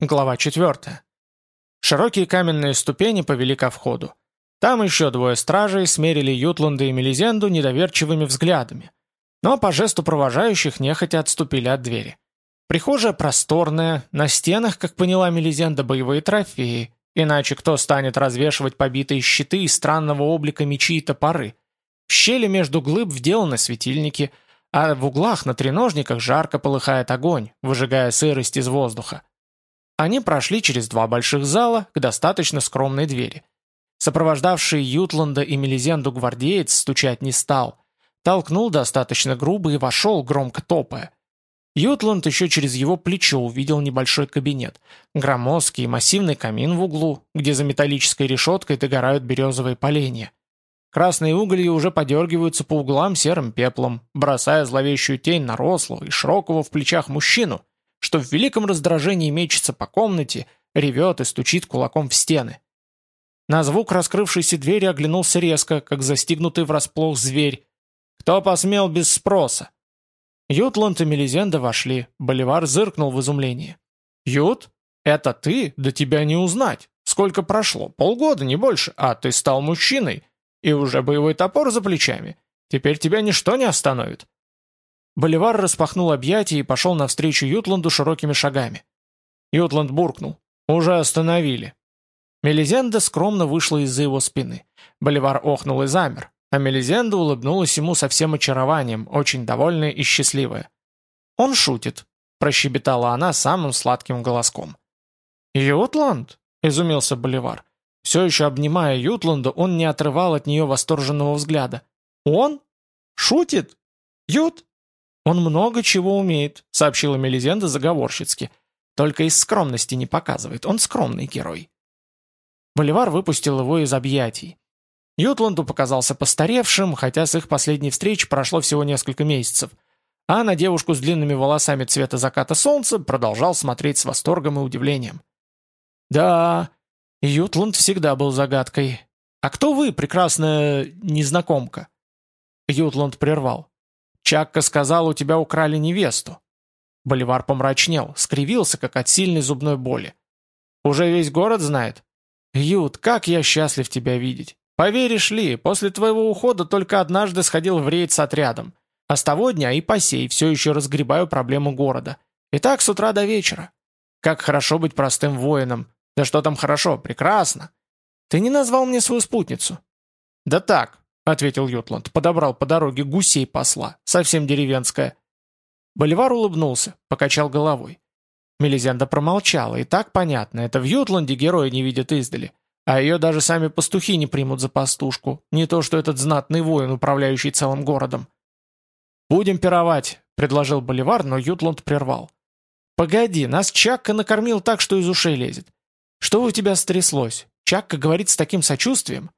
Глава 4. Широкие каменные ступени повели ко входу. Там еще двое стражей смерили Ютланда и Мелизенду недоверчивыми взглядами. Но по жесту провожающих нехотя отступили от двери. Прихожая просторная, на стенах, как поняла Мелизенда, боевые трофеи, иначе кто станет развешивать побитые щиты из странного облика мечи и топоры. В щели между глыб вделаны светильники, а в углах на треножниках жарко полыхает огонь, выжигая сырость из воздуха. Они прошли через два больших зала к достаточно скромной двери. Сопровождавший Ютланда и Мелизенду гвардеец стучать не стал. Толкнул достаточно грубо и вошел, громко топая. Ютланд еще через его плечо увидел небольшой кабинет. Громоздкий массивный камин в углу, где за металлической решеткой догорают березовые поленья. Красные уголья уже подергиваются по углам серым пеплом, бросая зловещую тень на рослого и широкого в плечах мужчину, что в великом раздражении мечется по комнате, ревет и стучит кулаком в стены. На звук раскрывшейся двери оглянулся резко, как застигнутый врасплох зверь. Кто посмел без спроса? Ютланд и Мелизенда вошли. Боливар зыркнул в изумлении. «Ют? Это ты? Да тебя не узнать. Сколько прошло? Полгода, не больше. А ты стал мужчиной. И уже боевой топор за плечами. Теперь тебя ничто не остановит». Боливар распахнул объятия и пошел навстречу Ютланду широкими шагами. Ютланд буркнул. «Уже остановили». Мелизенда скромно вышла из-за его спины. Боливар охнул и замер, а Мелизенда улыбнулась ему со всем очарованием, очень довольная и счастливая. «Он шутит», — прощебетала она самым сладким голоском. «Ютланд?» — изумился Боливар. Все еще обнимая Ютланда, он не отрывал от нее восторженного взгляда. «Он? Шутит? Ют?» «Он много чего умеет», — сообщила Мелизенда заговорщицки. «Только из скромности не показывает. Он скромный герой». Боливар выпустил его из объятий. Ютланду показался постаревшим, хотя с их последней встречи прошло всего несколько месяцев, а на девушку с длинными волосами цвета заката солнца продолжал смотреть с восторгом и удивлением. «Да, Ютланд всегда был загадкой. А кто вы, прекрасная незнакомка?» Ютланд прервал. Чакка сказал, у тебя украли невесту». Боливар помрачнел, скривился, как от сильной зубной боли. «Уже весь город знает?» «Ют, как я счастлив тебя видеть! Поверишь ли, после твоего ухода только однажды сходил в рейд с отрядом. А с того дня и по сей все еще разгребаю проблему города. И так с утра до вечера. Как хорошо быть простым воином. Да что там хорошо, прекрасно. Ты не назвал мне свою спутницу?» «Да так, — ответил Ютланд, подобрал по дороге гусей посла, совсем деревенская. Боливар улыбнулся, покачал головой. Мелизенда промолчала, и так понятно, это в Ютланде герои не видят издали, а ее даже сами пастухи не примут за пастушку, не то что этот знатный воин, управляющий целым городом. «Будем пировать», — предложил Боливар, но Ютланд прервал. «Погоди, нас Чакка накормил так, что из ушей лезет. Что у тебя стряслось? Чакка говорит с таким сочувствием».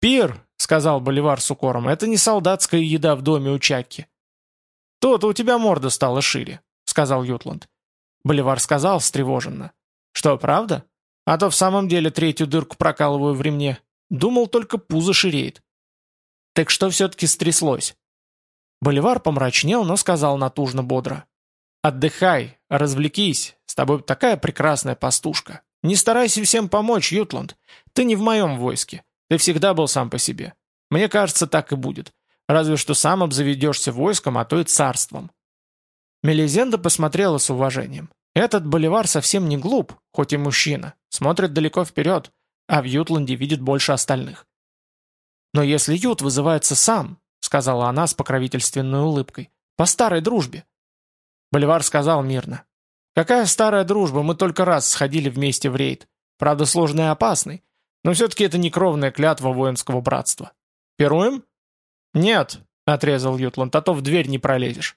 «Пир!» — сказал Боливар с укором. «Это не солдатская еда в доме у Чакки». «То-то у тебя морда стала шире», — сказал Ютланд. Боливар сказал встревоженно. «Что, правда? А то в самом деле третью дырку прокалываю в ремне. Думал, только пузо ширеет». «Так что все-таки стряслось?» Боливар помрачнел, но сказал натужно бодро. «Отдыхай, развлекись, с тобой такая прекрасная пастушка. Не старайся всем помочь, Ютланд. Ты не в моем войске. Ты всегда был сам по себе. Мне кажется, так и будет. Разве что сам обзаведешься войском, а то и царством». Мелизенда посмотрела с уважением. Этот боливар совсем не глуп, хоть и мужчина, смотрит далеко вперед, а в Ютланде видит больше остальных. «Но если Ют вызывается сам», — сказала она с покровительственной улыбкой, — «по старой дружбе». Боливар сказал мирно. «Какая старая дружба, мы только раз сходили вместе в рейд. Правда, сложный и опасный, но все-таки это не кровная клятва воинского братства. Пируем? Нет, отрезал Ютланд, а то в дверь не пролезешь.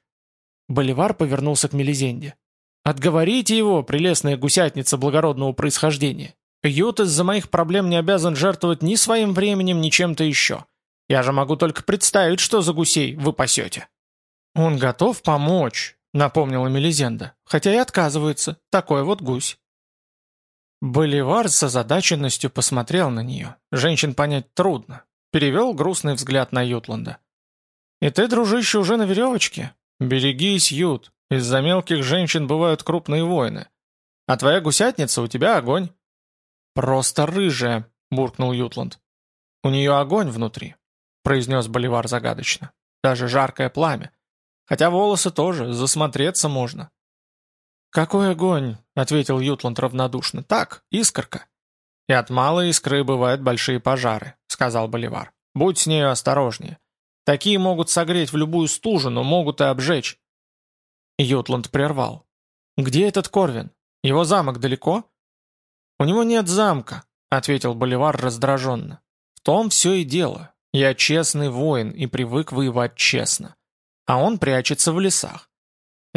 Боливар повернулся к Мелизенде. «Отговорите его, прелестная гусятница благородного происхождения. Ют из-за моих проблем не обязан жертвовать ни своим временем, ни чем-то еще. Я же могу только представить, что за гусей вы пасете». «Он готов помочь», — напомнила Мелизенда, «хотя и отказывается. Такой вот гусь». Боливар с озадаченностью посмотрел на нее. Женщин понять трудно. Перевел грустный взгляд на Ютланда. «И ты, дружище, уже на веревочке? Берегись, Ют. Из-за мелких женщин бывают крупные воины. А твоя гусятница, у тебя огонь». «Просто рыжая», — буркнул Ютланд. «У нее огонь внутри», — произнес Боливар загадочно. «Даже жаркое пламя. Хотя волосы тоже, засмотреться можно». «Какой огонь?» — ответил Ютланд равнодушно. «Так, искорка». «И от малой искры бывают большие пожары», — сказал Боливар. «Будь с нею осторожнее. Такие могут согреть в любую стужу, но могут и обжечь». Ютланд прервал. «Где этот Корвин? Его замок далеко?» «У него нет замка», — ответил Боливар раздраженно. «В том все и дело. Я честный воин и привык воевать честно. А он прячется в лесах.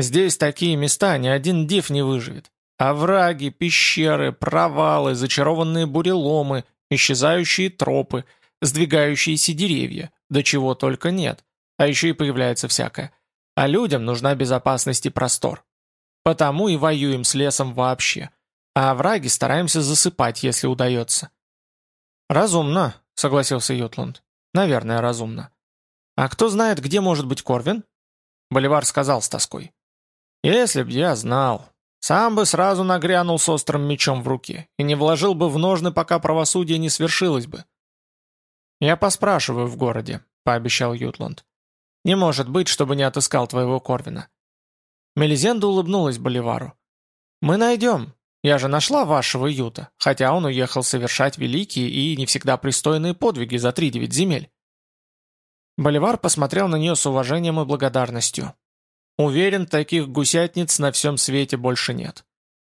Здесь такие места ни один див не выживет. Овраги, пещеры, провалы, зачарованные буреломы, исчезающие тропы, сдвигающиеся деревья, до чего только нет. А еще и появляется всякое. А людям нужна безопасность и простор. Потому и воюем с лесом вообще. А овраги стараемся засыпать, если удается. «Разумно», — согласился Ютланд. «Наверное, разумно». «А кто знает, где может быть Корвин?» Боливар сказал с тоской. «Если б я знал. Сам бы сразу нагрянул с острым мечом в руке и не вложил бы в ножны, пока правосудие не свершилось бы». «Я поспрашиваю в городе», — пообещал Ютланд. «Не может быть, чтобы не отыскал твоего Корвина». Мелизенда улыбнулась Боливару. «Мы найдем. Я же нашла вашего Юта, хотя он уехал совершать великие и не всегда пристойные подвиги за три девять земель». Боливар посмотрел на нее с уважением и благодарностью. Уверен, таких гусятниц на всем свете больше нет.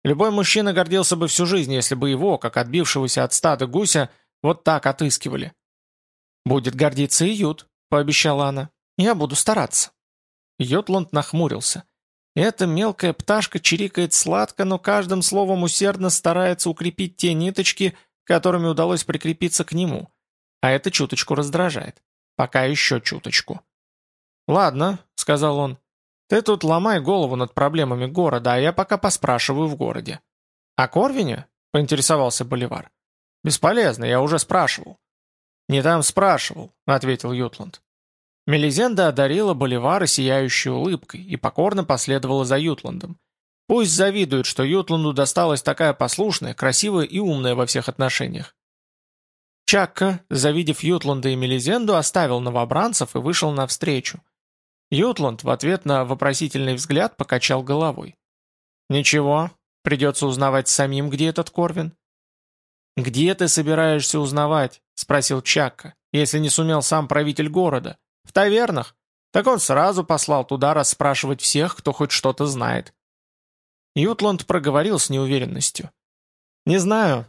Любой мужчина гордился бы всю жизнь, если бы его, как отбившегося от стада гуся, вот так отыскивали. «Будет гордиться и Ют», — пообещала она. «Я буду стараться». Йотланд нахмурился. Эта мелкая пташка чирикает сладко, но каждым словом усердно старается укрепить те ниточки, которыми удалось прикрепиться к нему. А это чуточку раздражает. Пока еще чуточку. «Ладно», — сказал он, ты тут ломай голову над проблемами города, а я пока поспрашиваю в городе». «О Корвине?» — поинтересовался Боливар. «Бесполезно, я уже спрашивал». «Не там спрашивал», — ответил Ютланд. Мелизенда одарила Боливара сияющей улыбкой и покорно последовала за Ютландом. Пусть завидует, что Ютланду досталась такая послушная, красивая и умная во всех отношениях. Чакка, завидев Ютланда и Мелизенду, оставил новобранцев и вышел навстречу. Ютланд в ответ на вопросительный взгляд покачал головой. «Ничего, придется узнавать самим, где этот Корвин». «Где ты собираешься узнавать?» — спросил Чакка, если не сумел сам правитель города. «В тавернах? Так он сразу послал туда расспрашивать всех, кто хоть что-то знает». Ютланд проговорил с неуверенностью. «Не знаю.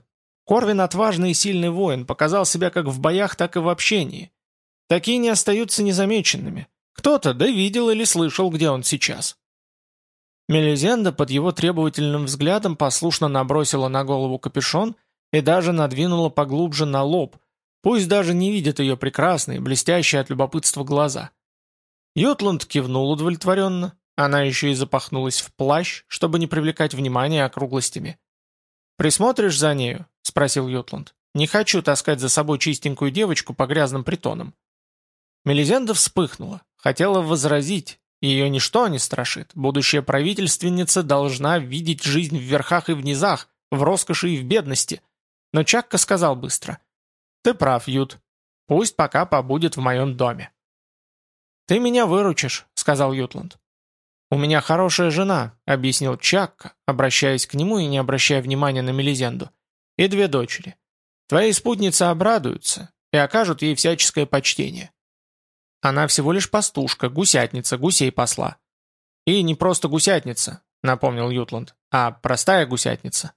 Корвин отважный и сильный воин, показал себя как в боях, так и в общении. Такие не остаются незамеченными. Кто-то да видел или слышал, где он сейчас. Мелизенда под его требовательным взглядом послушно набросила на голову капюшон и даже надвинула поглубже на лоб, пусть даже не видит ее прекрасные, блестящие от любопытства глаза. Ютланд кивнул удовлетворенно, она еще и запахнулась в плащ, чтобы не привлекать внимания округлостями. «Присмотришь за нею?» — спросил Ютланд. «Не хочу таскать за собой чистенькую девочку по грязным притонам». Мелизенда вспыхнула, хотела возразить, ее ничто не страшит. Будущая правительственница должна видеть жизнь в верхах и в низах, в роскоши и в бедности. Но Чакка сказал быстро. «Ты прав, Ют. Пусть пока побудет в моем доме». «Ты меня выручишь», — сказал Ютланд. «У меня хорошая жена», — объяснил Чакка, обращаясь к нему и не обращая внимания на Мелизенду. «И две дочери. Твои спутницы обрадуются и окажут ей всяческое почтение. Она всего лишь пастушка, гусятница, гусей посла. И не просто гусятница, напомнил Ютланд, а простая гусятница.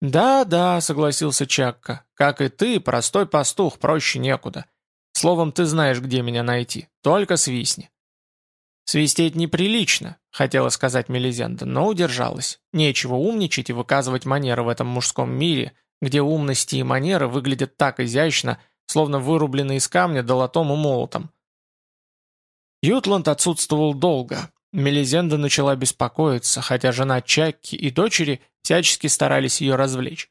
«Да-да», — согласился Чакка, — «как и ты, простой пастух, проще некуда. Словом, ты знаешь, где меня найти, только свистни». «Свистеть неприлично», — хотела сказать Мелизенда, но удержалась. Нечего умничать и выказывать манеры в этом мужском мире, где умности и манеры выглядят так изящно, словно вырублены из камня долотом и молотом. Ютланд отсутствовал долго. Мелизенда начала беспокоиться, хотя жена Чакки и дочери всячески старались ее развлечь.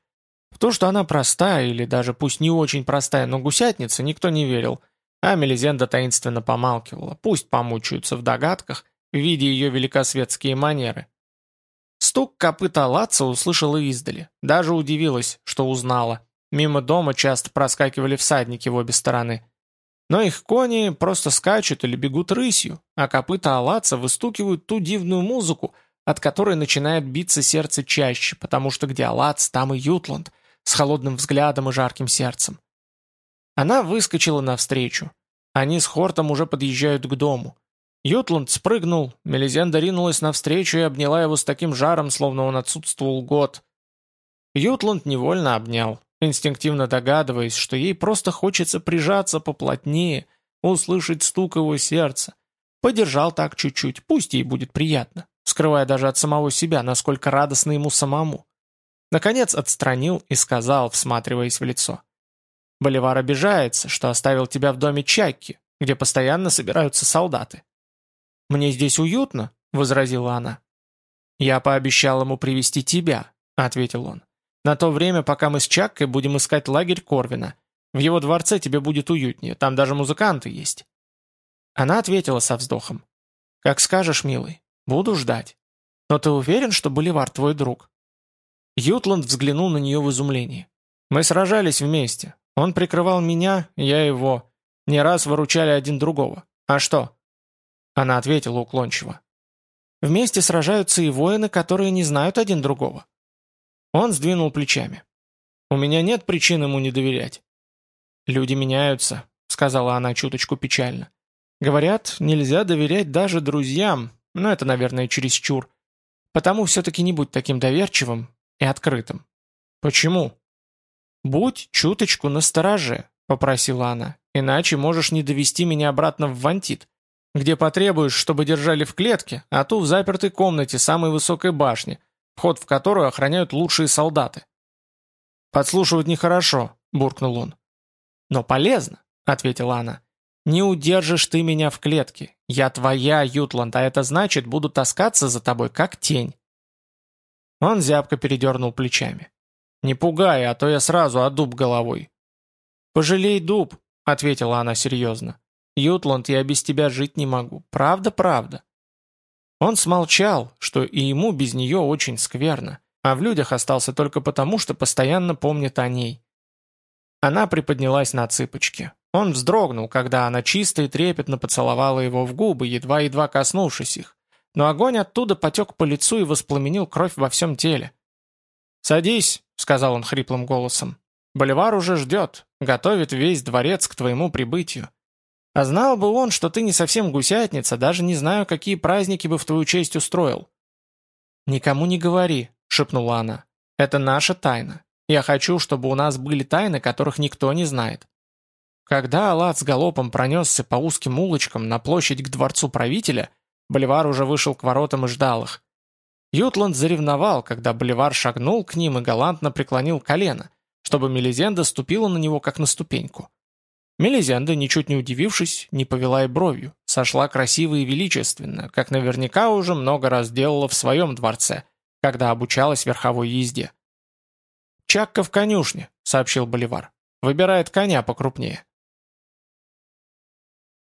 В то, что она простая, или даже пусть не очень простая, но гусятница, никто не верил, а Мелизенда таинственно помалкивала, пусть помучаются в догадках, видя ее великосветские манеры. Стук копыта Латца услышала издали. Даже удивилась, что узнала. Мимо дома часто проскакивали всадники в обе стороны. Но их кони просто скачут или бегут рысью, а копыта Алаца выстукивают ту дивную музыку, от которой начинает биться сердце чаще, потому что где Алац, там и Ютланд, с холодным взглядом и жарким сердцем. Она выскочила навстречу. Они с Хортом уже подъезжают к дому. Ютланд спрыгнул, Мелизенда ринулась навстречу и обняла его с таким жаром, словно он отсутствовал год. Ютланд невольно обнял, инстинктивно догадываясь, что ей просто хочется прижаться поплотнее, услышать стук его сердца. Подержал так чуть-чуть, пусть ей будет приятно, скрывая даже от самого себя, насколько радостно ему самому. Наконец отстранил и сказал, всматриваясь в лицо. «Боливар обижается, что оставил тебя в доме Чайки, где постоянно собираются солдаты. «Мне здесь уютно», — возразила она. «Я пообещал ему привести тебя», — ответил он. «На то время, пока мы с Чаккой будем искать лагерь Корвина. В его дворце тебе будет уютнее, там даже музыканты есть». Она ответила со вздохом. «Как скажешь, милый, буду ждать. Но ты уверен, что Боливар твой друг?» Ютланд взглянул на нее в изумлении. «Мы сражались вместе. Он прикрывал меня, я его. Не раз выручали один другого. А что?» Она ответила уклончиво. «Вместе сражаются и воины, которые не знают один другого». Он сдвинул плечами. «У меня нет причин ему не доверять». «Люди меняются», — сказала она чуточку печально. «Говорят, нельзя доверять даже друзьям, но это, наверное, чересчур. Потому все-таки не будь таким доверчивым и открытым». «Почему?» «Будь чуточку настороже», — попросила она, «иначе можешь не довести меня обратно в Вантит где потребуешь, чтобы держали в клетке, а ту в запертой комнате самой высокой башни, вход в которую охраняют лучшие солдаты. «Подслушивать нехорошо», — буркнул он. «Но полезно», — ответила она. «Не удержишь ты меня в клетке. Я твоя, Ютланд, а это значит, буду таскаться за тобой, как тень». Он зябко передернул плечами. «Не пугай, а то я сразу о дуб головой». «Пожалей дуб», — ответила она серьезно. Ютланд, я без тебя жить не могу. Правда, правда». Он смолчал, что и ему без нее очень скверно, а в людях остался только потому, что постоянно помнит о ней. Она приподнялась на цыпочки. Он вздрогнул, когда она чисто и трепетно поцеловала его в губы, едва-едва коснувшись их. Но огонь оттуда потек по лицу и воспламенил кровь во всем теле. «Садись», — сказал он хриплым голосом. «Боливар уже ждет, готовит весь дворец к твоему прибытию. А знал бы он, что ты не совсем гусятница, даже не знаю, какие праздники бы в твою честь устроил». «Никому не говори», — шепнула она. «Это наша тайна. Я хочу, чтобы у нас были тайны, которых никто не знает». Когда Аллат с галопом пронесся по узким улочкам на площадь к дворцу правителя, Боливар уже вышел к воротам и ждал их. Ютланд заревновал, когда Боливар шагнул к ним и галантно преклонил колено, чтобы Мелизенда ступила на него как на ступеньку. Мелизенда, ничуть не удивившись, не повела и бровью, сошла красиво и величественно, как наверняка уже много раз делала в своем дворце, когда обучалась верховой езде. «Чакка в конюшне», — сообщил Боливар. «Выбирает коня покрупнее».